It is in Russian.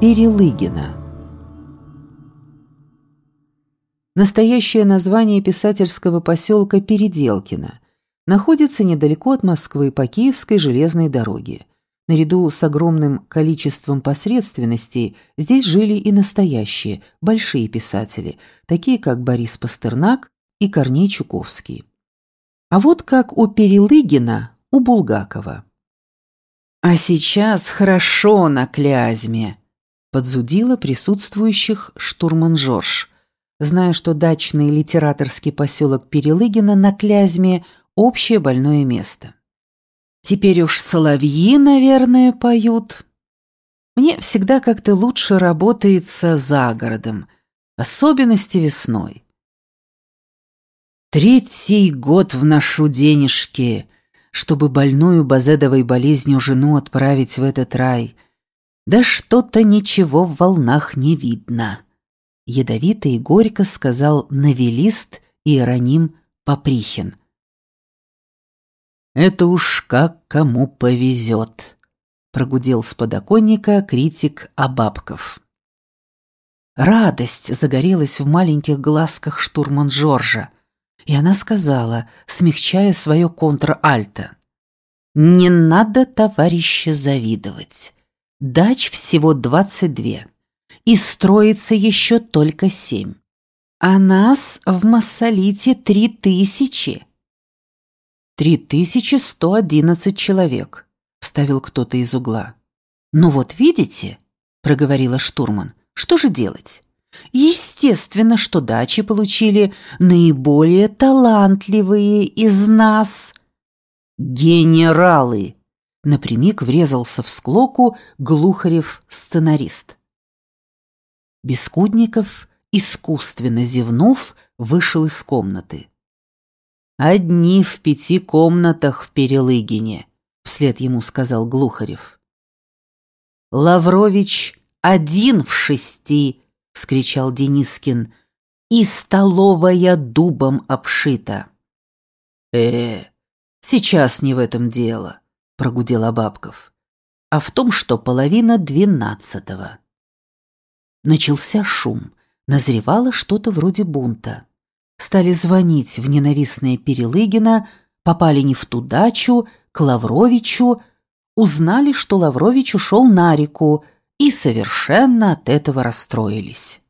Перелыгина. Настоящее название писательского поселка Переделкино находится недалеко от Москвы по Киевской железной дороге. Наряду с огромным количеством посредственностей здесь жили и настоящие, большие писатели, такие как Борис Пастернак и Корней Чуковский. А вот как у Перелыгина, у Булгакова. «А сейчас хорошо на Клязьме», — подзудила присутствующих штурман Жорж, зная, что дачный литераторский поселок Перелыгина на Клязьме — общее больное место. Теперь уж соловьи, наверное, поют. Мне всегда как-то лучше работается за городом, особенности весной. Третий год вношу денежки, чтобы больную базедовой болезнью жену отправить в этот рай. Да что-то ничего в волнах не видно. Ядовито и горько сказал новелист Иероним Поприхин. «Это уж как кому повезет», — прогудел с подоконника критик Абабков. Радость загорелась в маленьких глазках штурман Джорджа, и она сказала, смягчая свое контр-альто. «Не надо, товарищи, завидовать. Дач всего двадцать две, и строится еще только семь. А нас в Массолите три тысячи». «Три тысячи сто одиннадцать человек», — вставил кто-то из угла. «Ну вот видите», — проговорила штурман, — «что же делать?» Естественно, что дачи получили наиболее талантливые из нас. Генералы! Напрямик врезался в склоку Глухарев-сценарист. Бескудников, искусственно зевнув, вышел из комнаты. «Одни в пяти комнатах в Перелыгине», — вслед ему сказал Глухарев. «Лаврович один в шести», — вскричал Денискин, — «и столовая дубом обшита». «Э, сейчас не в этом дело», — прогудел Абабков, — «а в том, что половина двенадцатого». Начался шум, назревало что-то вроде бунта стали звонить в ненавистное Перелыгина, попали не в ту дачу, к Лавровичу, узнали, что Лаврович ушел на реку и совершенно от этого расстроились.